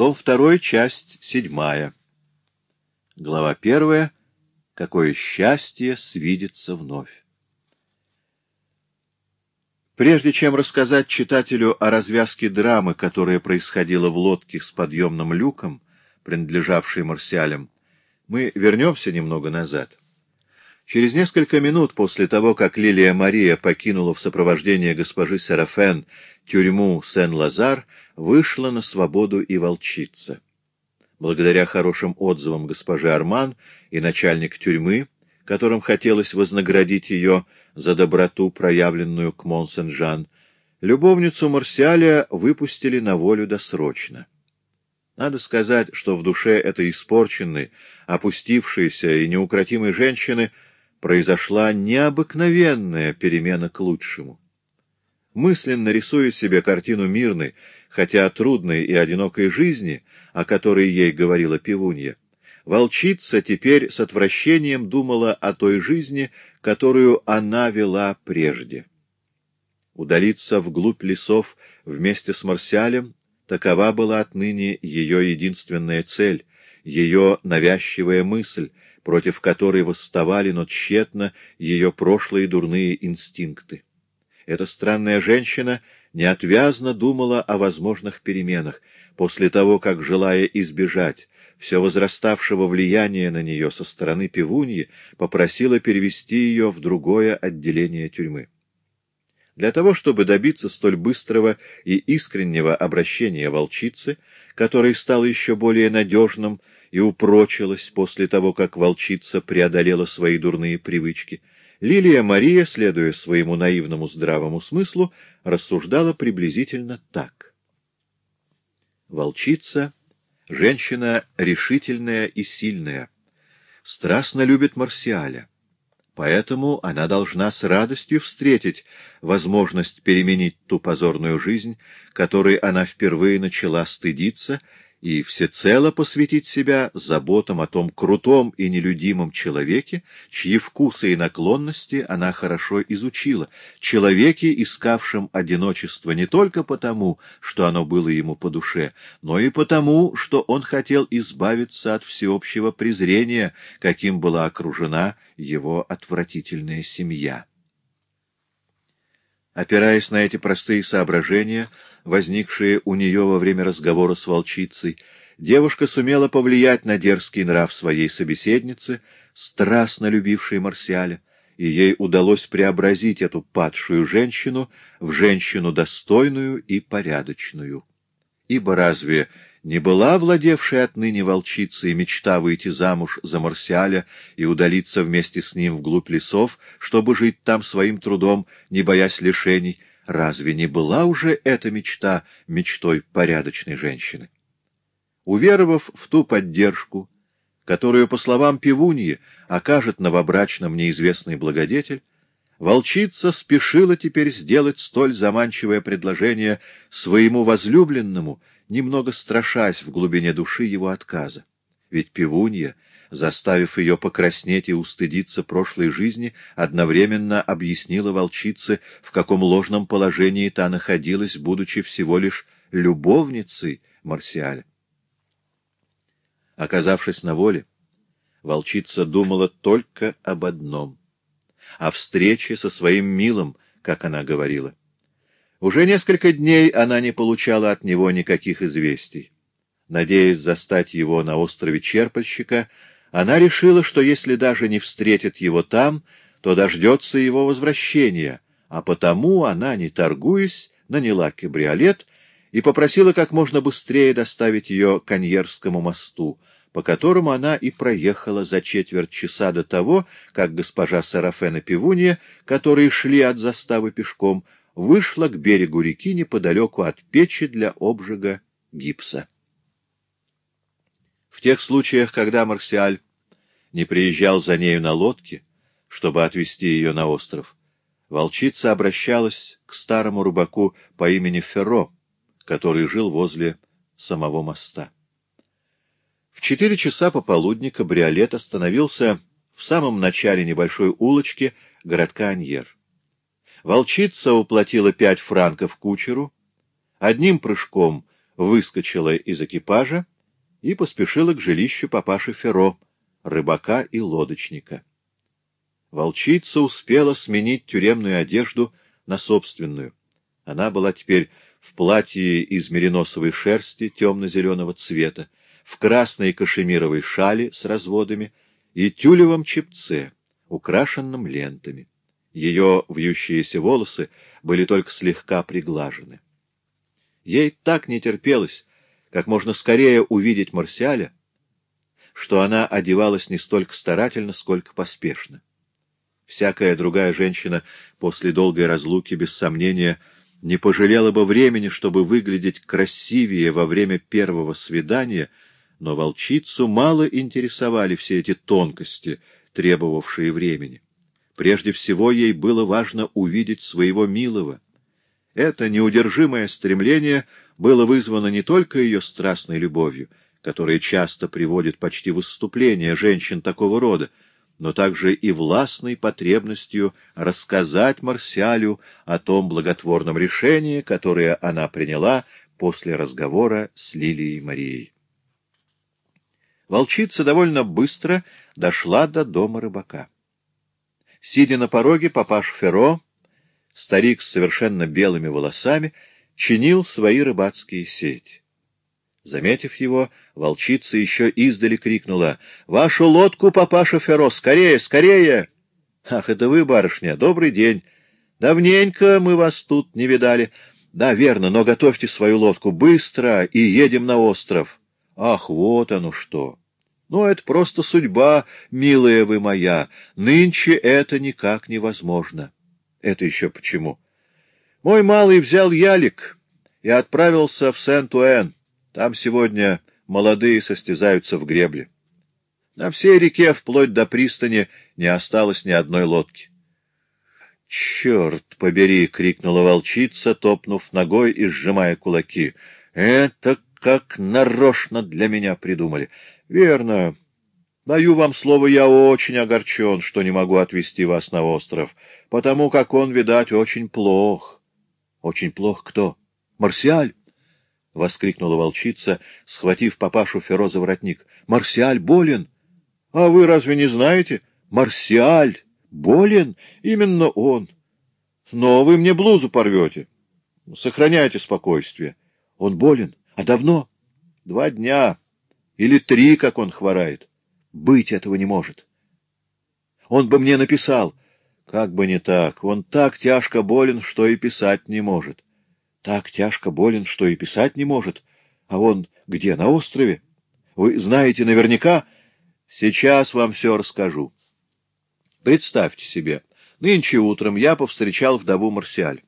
Том 2, часть 7. Глава 1. Какое счастье свидится вновь. Прежде чем рассказать читателю о развязке драмы, которая происходила в лодке с подъемным люком, принадлежавшей марсиалям, мы вернемся немного назад. Через несколько минут после того, как Лилия Мария покинула в сопровождении госпожи Серафен тюрьму Сен-Лазар, вышла на свободу и волчица. Благодаря хорошим отзывам госпожи Арман и начальник тюрьмы, которым хотелось вознаградить ее за доброту, проявленную к Монсен-Жан, любовницу Марсиаля выпустили на волю досрочно. Надо сказать, что в душе этой испорченной, опустившейся и неукротимой женщины произошла необыкновенная перемена к лучшему. Мысленно рисует себе картину мирной, хотя трудной и одинокой жизни, о которой ей говорила пивунья, волчица теперь с отвращением думала о той жизни, которую она вела прежде. Удалиться вглубь лесов вместе с Марсиалем — такова была отныне ее единственная цель, ее навязчивая мысль, против которой восставали, но тщетно, ее прошлые дурные инстинкты. Эта странная женщина неотвязно думала о возможных переменах, после того, как, желая избежать все возраставшего влияния на нее со стороны пивуньи, попросила перевести ее в другое отделение тюрьмы. Для того, чтобы добиться столь быстрого и искреннего обращения волчицы, которое стало еще более надежным и упрочилось после того, как волчица преодолела свои дурные привычки, Лилия Мария, следуя своему наивному здравому смыслу, рассуждала приблизительно так. Волчица — женщина решительная и сильная, страстно любит Марсиаля, поэтому она должна с радостью встретить возможность переменить ту позорную жизнь, которой она впервые начала стыдиться и всецело посвятить себя заботам о том крутом и нелюдимом человеке, чьи вкусы и наклонности она хорошо изучила, человеке, искавшем одиночество не только потому, что оно было ему по душе, но и потому, что он хотел избавиться от всеобщего презрения, каким была окружена его отвратительная семья. Опираясь на эти простые соображения, возникшие у нее во время разговора с волчицей, девушка сумела повлиять на дерзкий нрав своей собеседницы, страстно любившей Марсиаля, и ей удалось преобразить эту падшую женщину в женщину достойную и порядочную. Ибо разве не была владевшая отныне волчицей мечта выйти замуж за Марсиаля и удалиться вместе с ним вглубь лесов, чтобы жить там своим трудом, не боясь лишений, разве не была уже эта мечта мечтой порядочной женщины? Уверовав в ту поддержку, которую, по словам Пивуньи, окажет новобрачным неизвестный благодетель, волчица спешила теперь сделать столь заманчивое предложение своему возлюбленному, немного страшась в глубине души его отказа. Ведь пивунья, заставив ее покраснеть и устыдиться прошлой жизни, одновременно объяснила волчице, в каком ложном положении та находилась, будучи всего лишь любовницей Марсиаля. Оказавшись на воле, волчица думала только об одном — о встрече со своим милым, как она говорила. Уже несколько дней она не получала от него никаких известий. Надеясь застать его на острове Черпальщика, она решила, что если даже не встретит его там, то дождется его возвращения, а потому она, не торгуясь, наняла кабриолет и попросила как можно быстрее доставить ее к Аньерскому мосту, по которому она и проехала за четверть часа до того, как госпожа Сарафена Пивунья, которые шли от заставы пешком, вышла к берегу реки неподалеку от печи для обжига гипса. В тех случаях, когда Марсиаль не приезжал за нею на лодке, чтобы отвезти ее на остров, волчица обращалась к старому рыбаку по имени Ферро, который жил возле самого моста. В четыре часа пополудни кабриолет остановился в самом начале небольшой улочки городка Аньер. Волчица уплатила пять франков кучеру, одним прыжком выскочила из экипажа и поспешила к жилищу папаши Феро, рыбака и лодочника. Волчица успела сменить тюремную одежду на собственную. Она была теперь в платье из мериносовой шерсти темно-зеленого цвета, в красной кашемировой шали с разводами и тюлевом чепце, украшенном лентами. Ее вьющиеся волосы были только слегка приглажены. Ей так не терпелось, как можно скорее увидеть Марсиаля, что она одевалась не столько старательно, сколько поспешно. Всякая другая женщина после долгой разлуки, без сомнения, не пожалела бы времени, чтобы выглядеть красивее во время первого свидания, но волчицу мало интересовали все эти тонкости, требовавшие времени. Прежде всего ей было важно увидеть своего милого. Это неудержимое стремление было вызвано не только ее страстной любовью, которая часто приводит почти в выступление женщин такого рода, но также и властной потребностью рассказать Марсиалю о том благотворном решении, которое она приняла после разговора с Лилией Марией. Волчица довольно быстро дошла до дома рыбака. Сидя на пороге, папаш Феро, старик с совершенно белыми волосами, чинил свои рыбацкие сети. Заметив его, волчица еще издали крикнула. — Вашу лодку, папаша Феро, скорее, скорее! — Ах, это вы, барышня, добрый день! Давненько мы вас тут не видали. Да, верно, но готовьте свою лодку быстро и едем на остров. Ах, вот оно что! Ну, это просто судьба, милая вы моя. Нынче это никак невозможно. Это еще почему? Мой малый взял ялик и отправился в Сент-Уэн. Там сегодня молодые состязаются в гребле. На всей реке, вплоть до пристани, не осталось ни одной лодки. — Черт побери! — крикнула волчица, топнув ногой и сжимая кулаки. — Это как нарочно для меня придумали. — Верно. Даю вам слово, я очень огорчен, что не могу отвезти вас на остров, потому как он, видать, очень плох. — Очень плох кто? — Марсиаль? — воскликнула волчица, схватив папашу Феро за воротник. — Марсиаль болен! — А вы разве не знаете? Марсиаль болен? Именно он. Но вы мне блузу порвете. Сохраняйте спокойствие. Он болен? А давно? Два дня. Или три, как он хворает. Быть этого не может. Он бы мне написал. Как бы не так. Он так тяжко болен, что и писать не может. Так тяжко болен, что и писать не может. А он где, на острове? Вы знаете наверняка? Сейчас вам все расскажу. Представьте себе, нынче утром я повстречал вдову Марсиаль.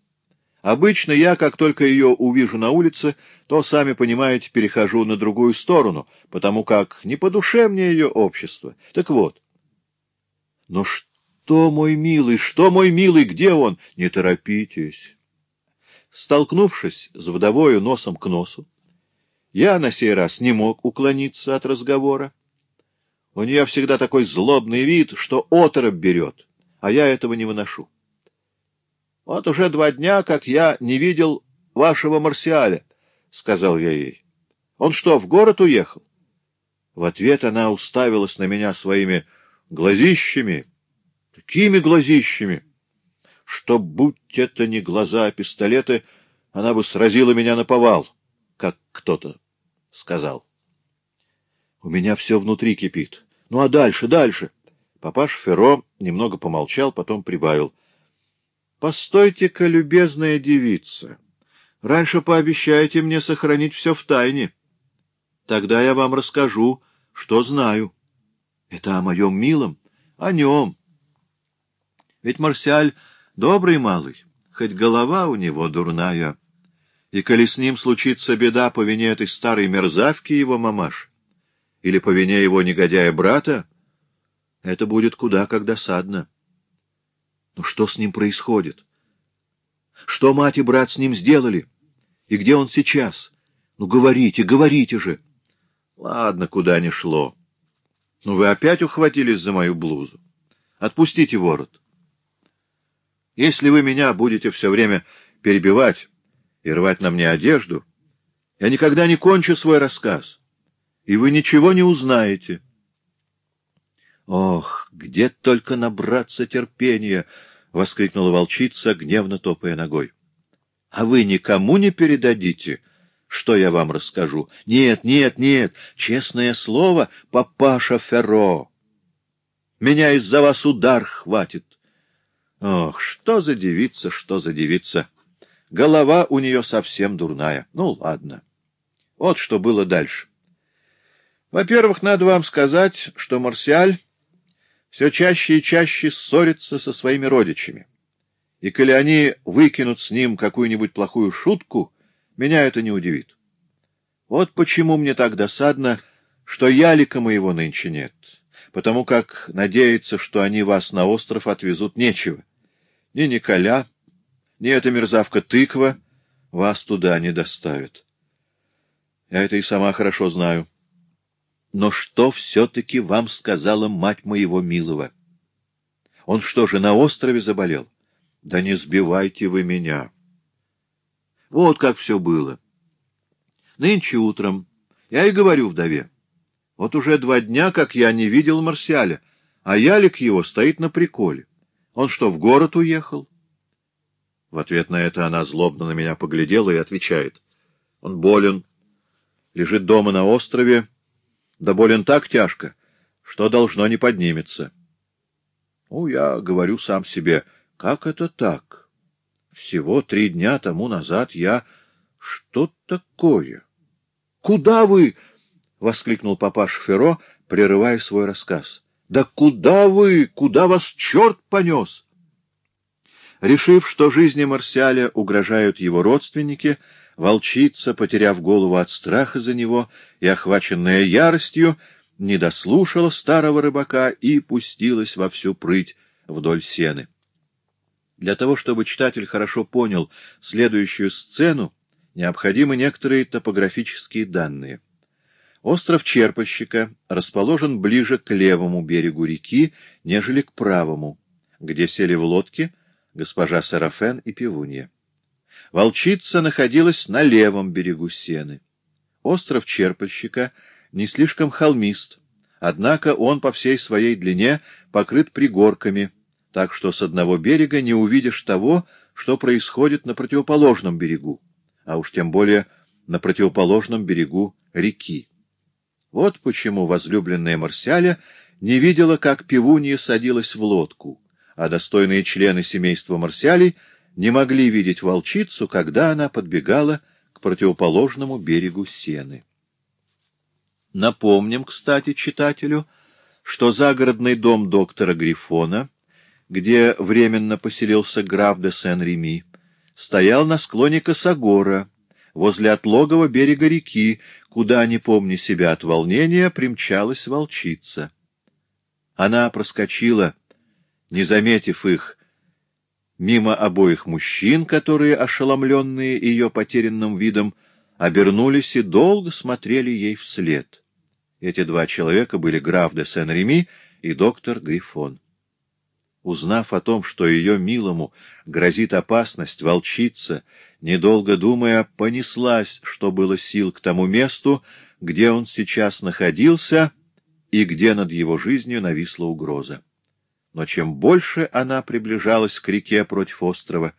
Обычно я, как только ее увижу на улице, то, сами понимаете, перехожу на другую сторону, потому как не по душе мне ее общество. Так вот. Но что, мой милый, что, мой милый, где он? Не торопитесь. Столкнувшись с вдовою носом к носу, я на сей раз не мог уклониться от разговора. У нее всегда такой злобный вид, что оторопь берет, а я этого не выношу. Вот уже два дня, как я не видел вашего Марсиаля, — сказал я ей. Он что, в город уехал? В ответ она уставилась на меня своими глазищами, такими глазищами, что, будь это не глаза, а пистолеты, она бы сразила меня на повал, как кто-то сказал. У меня все внутри кипит. Ну а дальше, дальше? Папаш Ферро немного помолчал, потом прибавил. Постойте-ка, любезная девица, раньше пообещайте мне сохранить все в тайне. Тогда я вам расскажу, что знаю. Это о моем милом, о нем. Ведь Марсиаль Добрый малый, хоть голова у него дурная. И коли с ним случится беда по вине этой старой мерзавки его мамаш, или по вине его негодяя-брата, это будет куда как досадно. Но что с ним происходит? Что мать и брат с ним сделали? И где он сейчас? Ну, говорите, говорите же. Ладно, куда ни шло. Ну, вы опять ухватились за мою блузу. Отпустите ворот. Если вы меня будете все время перебивать и рвать на мне одежду, Я никогда не кончу свой рассказ, и вы ничего не узнаете. Ох, где только набраться терпения! — воскликнула волчица, гневно топая ногой. — А вы никому не передадите, что я вам расскажу? Нет, нет, нет, честное слово, папаша Ферро. Меня из-за вас удар хватит. Ох, что за девица, что за девица! Голова у нее совсем дурная. Ну, ладно. Вот что было дальше. Во-первых, надо вам сказать, что Марсиаль все чаще и чаще ссорится со своими родичами. И коли они выкинут с ним какую-нибудь плохую шутку, меня это не удивит. Вот почему мне так досадно, что ялика моего нынче нет, потому как надеяться, что они вас на остров отвезут, нечего. Ни Николя, ни эта мерзавка тыква вас туда не доставят. Я это и сама хорошо знаю. Но что все-таки вам сказала мать моего милого? Он что же, на острове заболел? Да не сбивайте вы меня. Вот как все было. Нынче утром я и говорю вдове. Вот уже два дня, как я не видел Марсиаля, а ялик его стоит на приколе. Он что, в город уехал? В ответ на это она злобно на меня поглядела и отвечает. Он болен, лежит дома на острове, да болен так тяжко, что должно не поднимется. Ну, я говорю сам себе, как это так? Всего три дня тому назад я... Что такое? Куда вы? — воскликнул папаш Феро, прерывая свой рассказ. — Да куда вы? Куда вас черт понес? Решив, что жизни Марсиаля угрожают его родственники, — Волчица, потеряв голову от страха за него и охваченная яростью, не дослушала старого рыбака и пустилась во всю прыть вдоль сены. Для того, чтобы читатель хорошо понял следующую сцену, необходимы некоторые топографические данные. Остров Черпальщика расположен ближе к левому берегу реки, нежели к правому, где сели в лодке госпожа Сарафен и Пивунья. Волчица находилась на левом берегу Сены. Остров Черпальщика не слишком холмист, однако он по всей своей длине покрыт пригорками, так что с одного берега не увидишь того, что происходит на противоположном берегу, а уж тем более на противоположном берегу реки. Вот почему возлюбленная Марсиаля не видела, как пивунья садилась в лодку, а достойные члены семейства Марсиалей — не могли видеть волчицу, когда она подбегала к противоположному берегу Сены. Напомним, кстати, читателю, что загородный дом доктора Грифона, где временно поселился граф де Сен-Реми, стоял на склоне Косогора, возле отлогого берега реки, куда, не помня себя от волнения, примчалась волчица. Она проскочила, не заметив их, мимо обоих мужчин, которые, ошеломленные ее потерянным видом, обернулись и долго смотрели ей вслед. Эти два человека были граф де Сен-Реми и доктор Грифон. Узнав о том, что ее милому грозит опасность, волчица, недолго думая, понеслась, что было сил к тому месту, где он сейчас находился и где над его жизнью нависла угроза но чем больше она приближалась к реке против острова,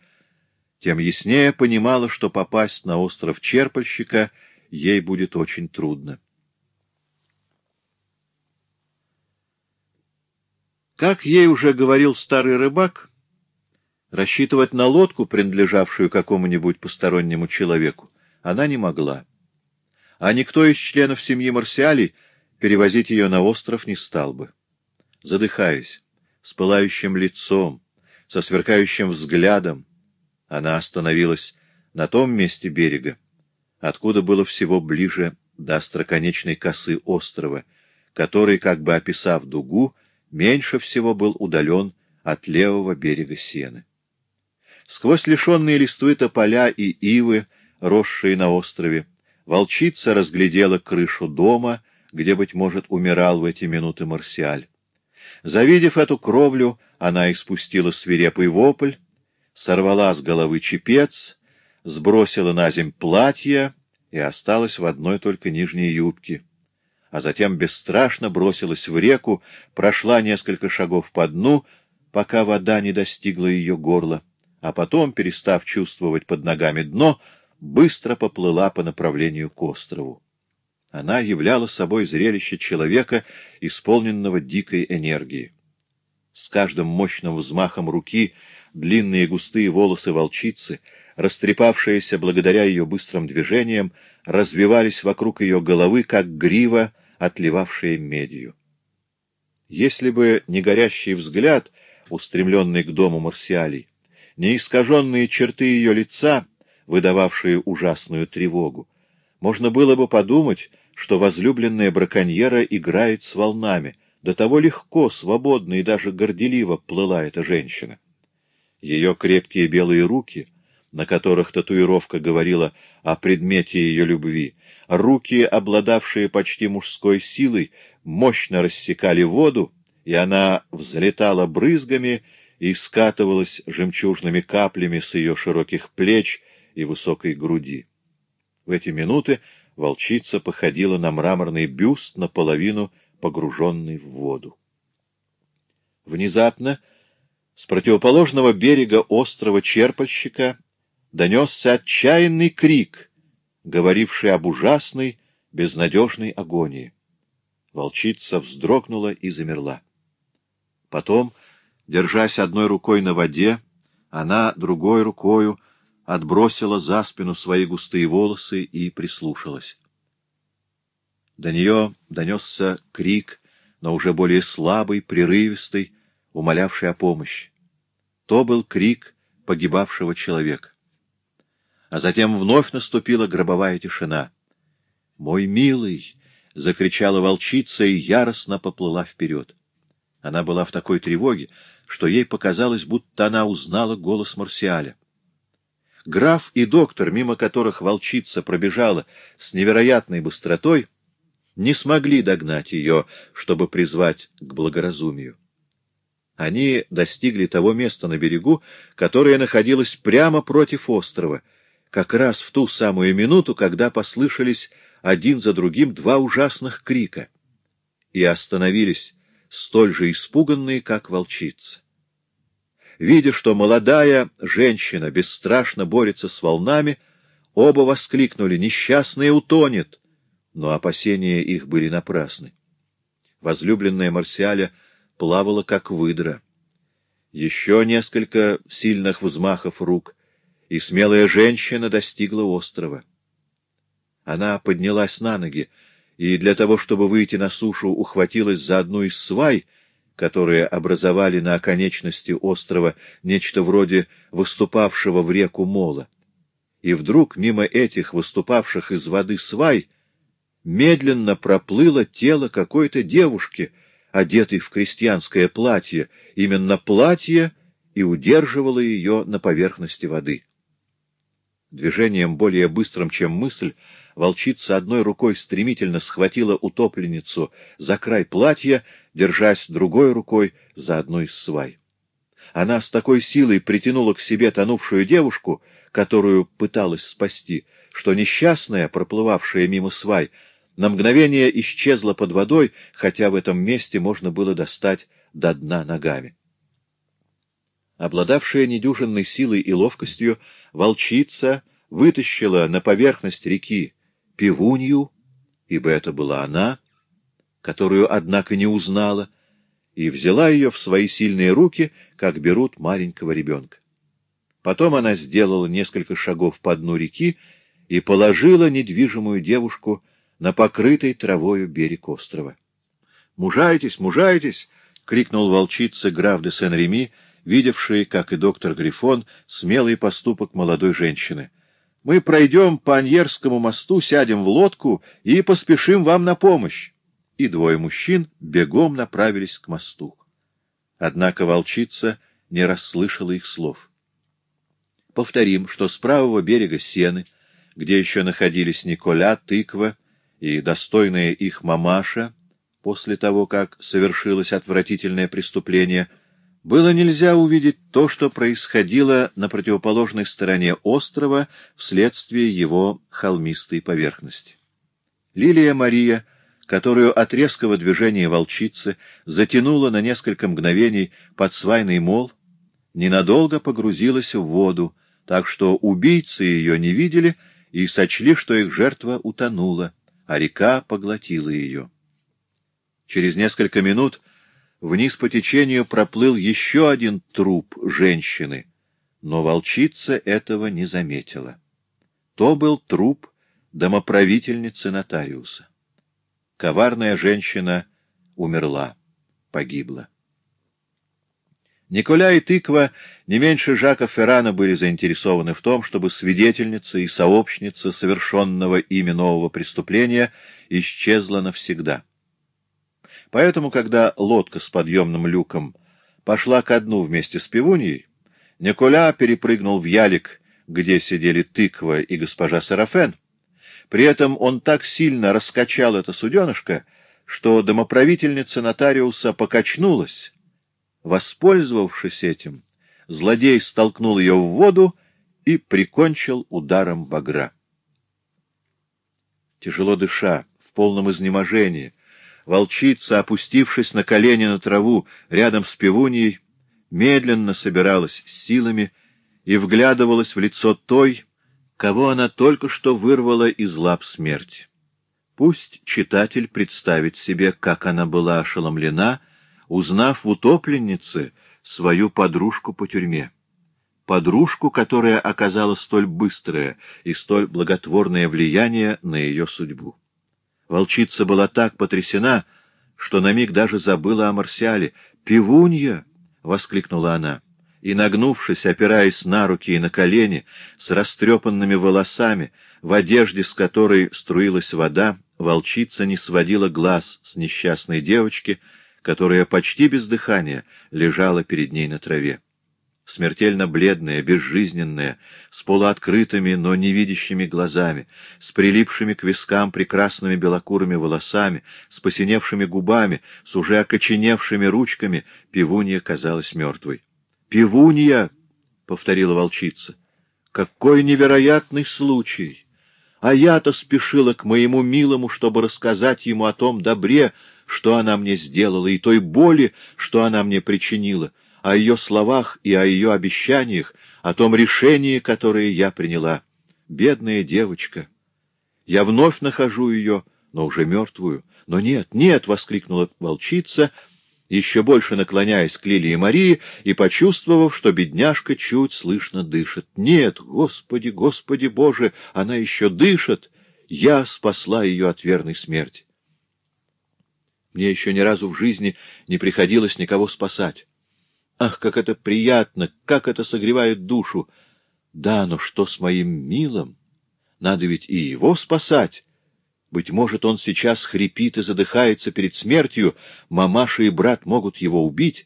тем яснее понимала, что попасть на остров Черпальщика ей будет очень трудно. Как ей уже говорил старый рыбак, рассчитывать на лодку, принадлежавшую какому-нибудь постороннему человеку, она не могла. А никто из членов семьи Марсиалей перевозить ее на остров не стал бы. Задыхаясь, с пылающим лицом, со сверкающим взглядом. Она остановилась на том месте берега, откуда было всего ближе до остроконечной косы острова, который, как бы описав дугу, меньше всего был удален от левого берега Сены. Сквозь лишенные листвы тополя и ивы, росшие на острове, волчица разглядела крышу дома, где, быть может, умирал в эти минуты Марсиаль. Завидев эту кровлю, она испустила свирепый вопль, сорвала с головы чепец, сбросила на земь платье и осталась в одной только нижней юбке, а затем бесстрашно бросилась в реку, прошла несколько шагов по дну, пока вода не достигла ее горла, а потом, перестав чувствовать под ногами дно, быстро поплыла по направлению к острову. Она являла собой зрелище человека, исполненного дикой энергии. С каждым мощным взмахом руки длинные густые волосы волчицы, растрепавшиеся благодаря ее быстрым движениям, развивались вокруг ее головы, как грива, отливавшая медью. Если бы не горящий взгляд, устремленный к дому Марсиалей, не искаженные черты ее лица, выдававшие ужасную тревогу, можно было бы подумать, что возлюбленная браконьера играет с волнами, до того легко, свободно и даже горделиво плыла эта женщина. Ее крепкие белые руки, на которых татуировка говорила о предмете ее любви, руки, обладавшие почти мужской силой, мощно рассекали воду, и она взлетала брызгами и скатывалась жемчужными каплями с ее широких плеч и высокой груди. В эти минуты волчица походила на мраморный бюст, наполовину погруженный в воду. Внезапно с противоположного берега острова Черпальщика донесся отчаянный крик, говоривший об ужасной, безнадежной агонии. Волчица вздрогнула и замерла. Потом, держась одной рукой на воде, она другой рукою отбросила за спину свои густые волосы и прислушалась. До нее донесся крик, но уже более слабый, прерывистый, умолявший о помощи. То был крик погибавшего человека. А затем вновь наступила гробовая тишина. «Мой милый!» — закричала волчица и яростно поплыла вперед. Она была в такой тревоге, что ей показалось, будто она узнала голос Марсиаля. Граф и доктор, мимо которых волчица пробежала с невероятной быстротой, не смогли догнать ее, чтобы призвать к благоразумию. Они достигли того места на берегу, которое находилось прямо против острова, как раз в ту самую минуту, когда послышались один за другим два ужасных крика, и остановились, столь же испуганные, как волчица. Видя, что молодая женщина бесстрашно борется с волнами, оба воскликнули «Несчастная утонет!» Но опасения их были напрасны. Возлюбленная Марсиаля плавала, как выдра. Еще несколько сильных взмахов рук, и смелая женщина достигла острова. Она поднялась на ноги, и для того, чтобы выйти на сушу, ухватилась за одну из свай — которые образовали на оконечности острова нечто вроде выступавшего в реку мола. И вдруг мимо этих выступавших из воды свай медленно проплыло тело какой-то девушки, одетой в крестьянское платье, именно платье и удерживало ее на поверхности воды. Движением более быстрым, чем мысль, волчица одной рукой стремительно схватила утопленницу за край платья, держась другой рукой за одну из свай. Она с такой силой притянула к себе тонувшую девушку, которую пыталась спасти, что несчастная, проплывавшая мимо свай, на мгновение исчезла под водой, хотя в этом месте можно было достать до дна ногами. Обладавшая недюжинной силой и ловкостью, волчица вытащила на поверхность реки пивунью, ибо это была она, которую, однако, не узнала, и взяла ее в свои сильные руки, как берут маленького ребенка. Потом она сделала несколько шагов по дну реки и положила недвижимую девушку на покрытый травою берег острова. «Мужайтесь, мужайтесь!» — крикнул волчица граф де Сен-Реми, видевший, как и доктор Грифон, смелый поступок молодой женщины. «Мы пройдем по Аньерскому мосту, сядем в лодку и поспешим вам на помощь и двое мужчин бегом направились к мосту. Однако волчица не расслышала их слов. Повторим, что с правого берега Сены, где еще находились Николя, Тыква и достойная их мамаша, после того, как совершилось отвратительное преступление, было нельзя увидеть то, что происходило на противоположной стороне острова вследствие его холмистой поверхности. Лилия Мария, которую от резкого движения волчицы затянула на несколько мгновений под свайный мол, ненадолго погрузилась в воду, так что убийцы ее не видели и сочли, что их жертва утонула, а река поглотила ее. Через несколько минут вниз по течению проплыл еще один труп женщины, но волчица этого не заметила. То был труп домоправительницы нотариуса. Коварная женщина умерла, погибла. Николя и Тыква не меньше Жака Феррана были заинтересованы в том, чтобы свидетельница и сообщница совершенного ими нового преступления исчезла навсегда. Поэтому, когда лодка с подъемным люком пошла ко дну вместе с пивуньей, Николя перепрыгнул в ялик, где сидели Тыква и госпожа Сарафен. При этом он так сильно раскачал это суденышко, что домоправительница нотариуса покачнулась, Воспользовавшись этим, злодей столкнул ее в воду и прикончил ударом багра. Тяжело дыша, в полном изнеможении, волчица, опустившись на колени на траву рядом с пивуньей, медленно собиралась с силами и вглядывалась в лицо той, кого она только что вырвала из лап смерти. Пусть читатель представит себе, как она была ошеломлена, узнав в утопленнице свою подружку по тюрьме. Подружку, которая оказала столь быстрое и столь благотворное влияние на ее судьбу. Волчица была так потрясена, что на миг даже забыла о Марсиале. «Пивунья!» — воскликнула она. И, нагнувшись, опираясь на руки и на колени, с растрепанными волосами, в одежде, с которой струилась вода, волчица не сводила глаз с несчастной девочки — которая почти без дыхания лежала перед ней на траве. Смертельно бледная, безжизненная, с полуоткрытыми, но невидящими глазами, с прилипшими к вискам прекрасными белокурыми волосами, с посиневшими губами, с уже окоченевшими ручками, пивунья казалась мертвой. «Пивунья!» — повторила волчица. «Какой невероятный случай! А я-то спешила к моему милому, чтобы рассказать ему о том добре, что она мне сделала, и той боли, что она мне причинила, о ее словах и о ее обещаниях, о том решении, которое я приняла. Бедная девочка! Я вновь нахожу ее, но уже мертвую. Но нет, нет! — воскликнула волчица, еще больше наклоняясь к Лилии Марии и почувствовав, что бедняжка чуть слышно дышит. Нет, Господи, Господи Боже, она еще дышит! Я спасла ее от верной смерти. Мне еще ни разу в жизни не приходилось никого спасать. Ах, как это приятно, как это согревает душу! Да, но что с моим милым? Надо ведь и его спасать. Быть может, он сейчас хрипит и задыхается перед смертью, мамаша и брат могут его убить.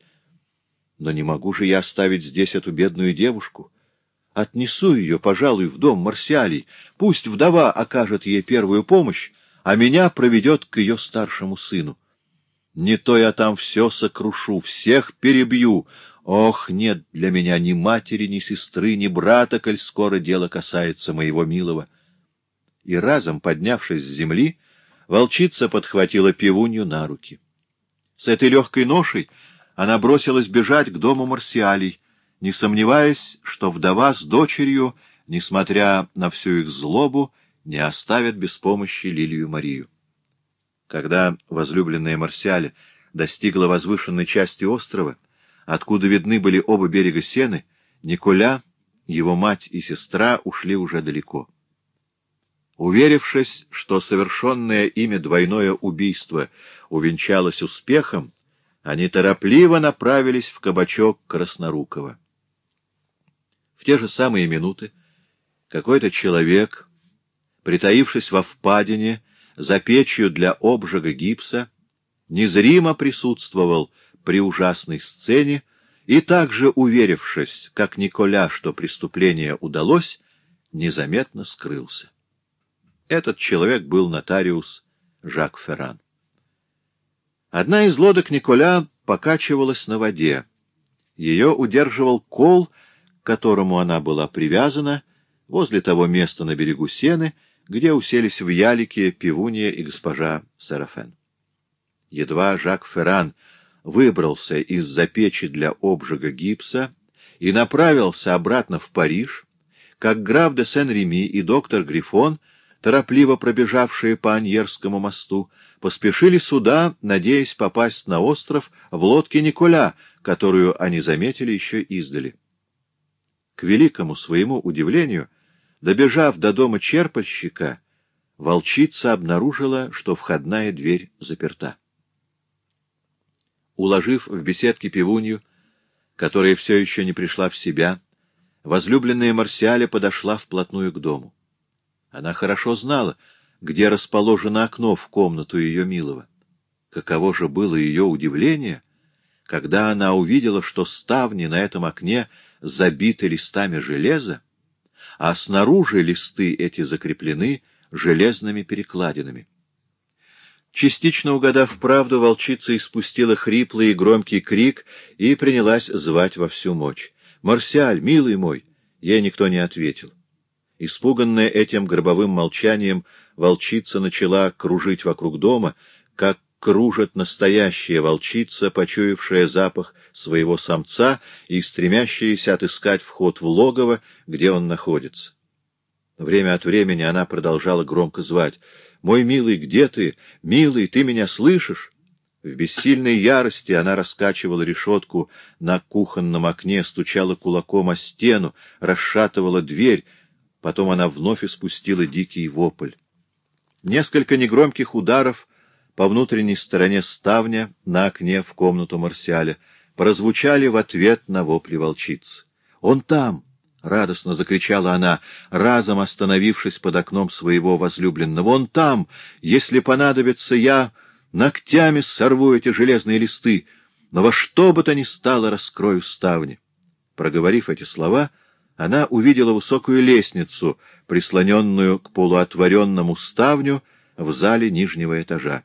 Но не могу же я оставить здесь эту бедную девушку. Отнесу ее, пожалуй, в дом Марсиалей. Пусть вдова окажет ей первую помощь, а меня проведет к ее старшему сыну. Не то я там все сокрушу, всех перебью. Ох, нет для меня ни матери, ни сестры, ни брата, коль скоро дело касается моего милого. И разом, поднявшись с земли, волчица подхватила пивунью на руки. С этой легкой ношей она бросилась бежать к дому марсиалей, не сомневаясь, что вдова с дочерью, несмотря на всю их злобу, не оставят без помощи Лилию Марию. Когда возлюбленная Марсиале достигла возвышенной части острова, откуда видны были оба берега Сены, Николя, его мать и сестра ушли уже далеко. Уверившись, что совершенное ими двойное убийство увенчалось успехом, они торопливо направились в кабачок Краснорукова. В те же самые минуты какой-то человек, притаившись во впадине, за печью для обжига гипса, незримо присутствовал при ужасной сцене и также, уверившись, как Николя, что преступление удалось, незаметно скрылся. Этот человек был нотариус Жак Ферран. Одна из лодок Николя покачивалась на воде, Ее удерживал кол, к которому она была привязана, возле того места на берегу Сены, где уселись в ялике пивунья и госпожа Сарафен. Едва Жак Ферран выбрался из-за печи для обжига гипса и направился обратно в Париж, как граф де Сен-Реми и доктор Грифон, торопливо пробежавшие по Аньерскому мосту, поспешили сюда, надеясь попасть на остров в лодке Николя, которую они заметили еще издали. К великому своему удивлению, добежав до дома черпальщика, волчица обнаружила, что входная дверь заперта. Уложив в беседке пивунью, которая все еще не пришла в себя, возлюбленная Марсиаля подошла вплотную к дому. Она хорошо знала, где расположено окно в комнату ее милого. Каково же было ее удивление, когда она увидела, что ставни на этом окне забиты листами железа, а снаружи листы эти закреплены железными перекладинами. Частично угадав правду, волчица испустила хриплый и громкий крик и принялась звать во всю мощь. «Марсиаль, милый мой!» Ей никто не ответил. Испуганная этим гробовым молчанием, волчица начала кружить вокруг дома, как кружит настоящая волчица, почуявшая запах своего самца и стремящаяся отыскать вход в логово, где он находится. Время от времени она продолжала громко звать — «Мой милый, где ты? Милый, ты меня слышишь?» В бессильной ярости она раскачивала решетку на кухонном окне, стучала кулаком о стену, расшатывала дверь, потом она вновь испустила дикий вопль. Несколько негромких ударов по внутренней стороне ставня на окне в комнату Марсиаля прозвучали в ответ на вопли волчицы. «Он там! — радостно закричала она, разом остановившись под окном своего возлюбленного. — Вон там, если понадобится, я ногтями сорву эти железные листы, но во что бы то ни стало раскрою ставни. Проговорив эти слова, она увидела высокую лестницу, прислоненную к полуотворенному ставню в зале нижнего этажа.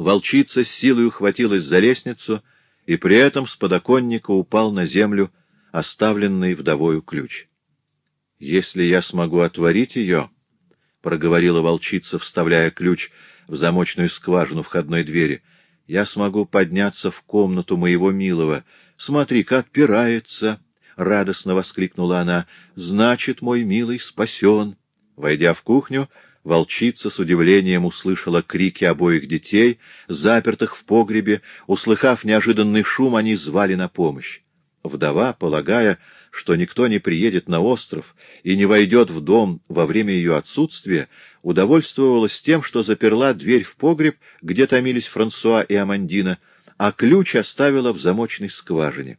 Волчица с силой ухватилась за лестницу, и при этом с подоконника упал на землю оставленный вдовою ключ. — Если я смогу отворить ее, — проговорила волчица, вставляя ключ в замочную скважину входной двери, — я смогу подняться в комнату моего милого. Смотри, как пирается! — радостно воскликнула она. — Значит, мой милый спасен. Войдя в кухню, волчица с удивлением услышала крики обоих детей, запертых в погребе. Услыхав неожиданный шум, они звали на помощь. Вдова, полагая, что никто не приедет на остров и не войдет в дом во время ее отсутствия, удовольствовалась тем, что заперла дверь в погреб, где томились Франсуа и Амандина, а ключ оставила в замочной скважине.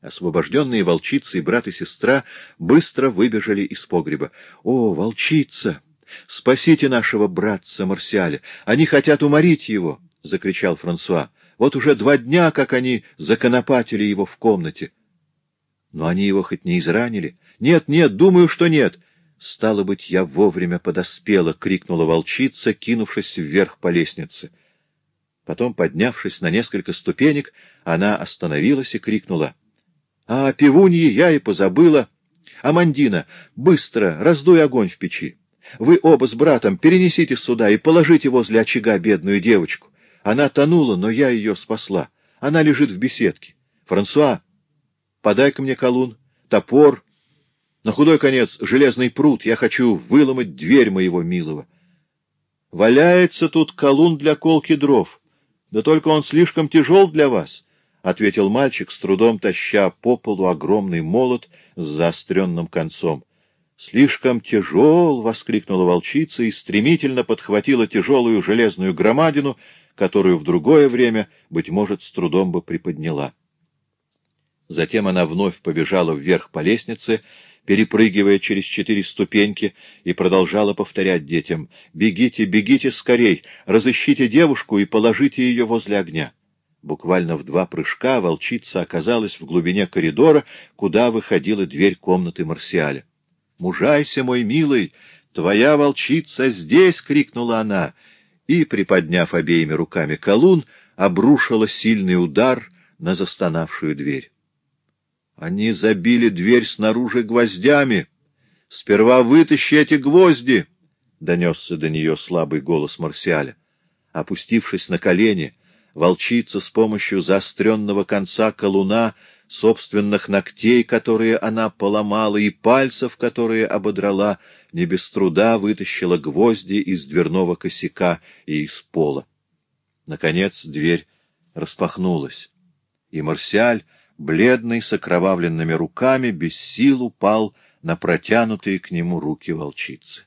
Освобожденные волчицы и брат и сестра быстро выбежали из погреба. — О, волчица! Спасите нашего братца Марсиаля! Они хотят уморить его! — закричал Франсуа. Вот уже два дня, как они законопатили его в комнате. Но они его хоть не изранили? Нет, нет, думаю, что нет. Стало быть, я вовремя подоспела, — крикнула волчица, кинувшись вверх по лестнице. Потом, поднявшись на несколько ступенек, она остановилась и крикнула. — А пивуньи я и позабыла. Амандина, быстро раздуй огонь в печи. Вы оба с братом перенесите сюда и положите возле очага бедную девочку. Она тонула, но я ее спасла. Она лежит в беседке. Франсуа, подай-ка мне колун, топор, на худой конец железный пруд. Я хочу выломать дверь моего милого. Валяется тут колун для колки дров. Да только он слишком тяжел для вас, — ответил мальчик, с трудом таща по полу огромный молот с заостренным концом. — Слишком тяжел! — воскликнула волчица и стремительно подхватила тяжелую железную громадину, которую в другое время, быть может, с трудом бы приподняла. Затем она вновь побежала вверх по лестнице, перепрыгивая через четыре ступеньки, и продолжала повторять детям «Бегите, бегите скорей, разыщите девушку и положите ее возле огня». Буквально в два прыжка волчица оказалась в глубине коридора, куда выходила дверь комнаты Марсиаля. «Мужайся, мой милый! Твоя волчица здесь!» — крикнула она — и, приподняв обеими руками колун, обрушила сильный удар на застонавшую дверь. Они забили дверь снаружи гвоздями. Сперва вытащи эти гвозди! — донесся до нее слабый голос Марсиаля. Опустившись на колени, волчица с помощью заостренного конца колуна, собственных ногтей, которые она поломала, и пальцев, которые ободрала, не без труда вытащила гвозди из дверного косяка и из пола. Наконец дверь распахнулась, и Марсиаль, бледный, с окровавленными руками, без сил упал на протянутые к нему руки волчицы.